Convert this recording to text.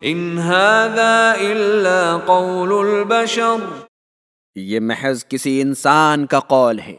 ان هذا الا قول البشر. یہ محض کسی انسان کا قول ہے۔